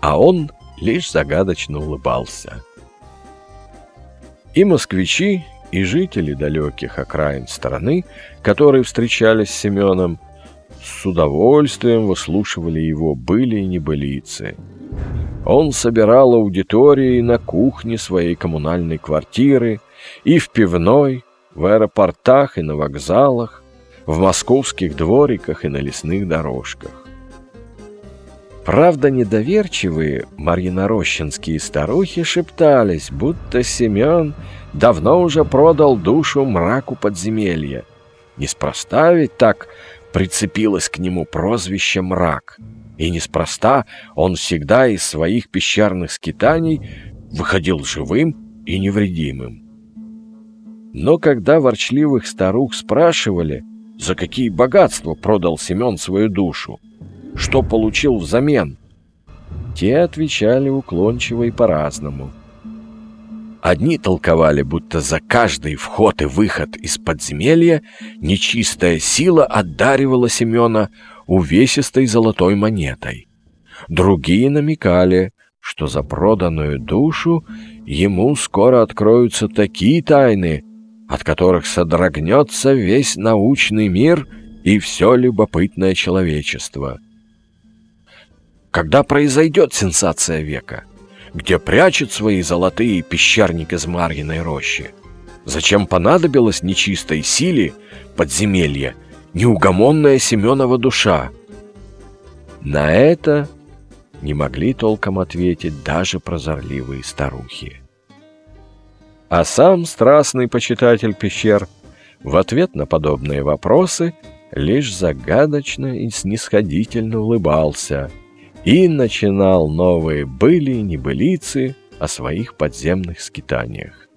а он лишь загадочно улыбался. И москвичи, и жители далеких окраин страны, которые встречались с Семеном, с удовольствием выслушивали его были и небылицы. Он собирал аудитории на кухне своей коммунальной квартиры и в пивной, в аэропортах и на вокзалах, в московских двориках и на лесных дорожках. Правда, недоверчивые марьинорощенские старухи шептались, будто Семен давно уже продал душу мраку подземелья. Неспроста ведь так прицепилось к нему прозвище «мрак». И неспроста он всегда из своих пещерных скитаний выходил живым и невредимым. Но когда ворчливых старух спрашивали, за какие богатства продал Семен свою душу, что получил взамен, те отвечали уклончиво и по-разному. Одни толковали, будто за каждый вход и выход из подземелья нечистая сила одаривала Семена увесистой золотой монетой. Другие намекали, что за проданную душу ему скоро откроются такие тайны, от которых содрогнется весь научный мир и все любопытное человечество. Когда произойдет сенсация века? Где прячет свои золотые пещерник из Марьиной рощи? Зачем понадобилось нечистой силе подземелья неугомонная Семенова душа? На это не могли толком ответить даже прозорливые старухи. А сам страстный почитатель пещер в ответ на подобные вопросы лишь загадочно и снисходительно улыбался и начинал новые были и небылицы о своих подземных скитаниях.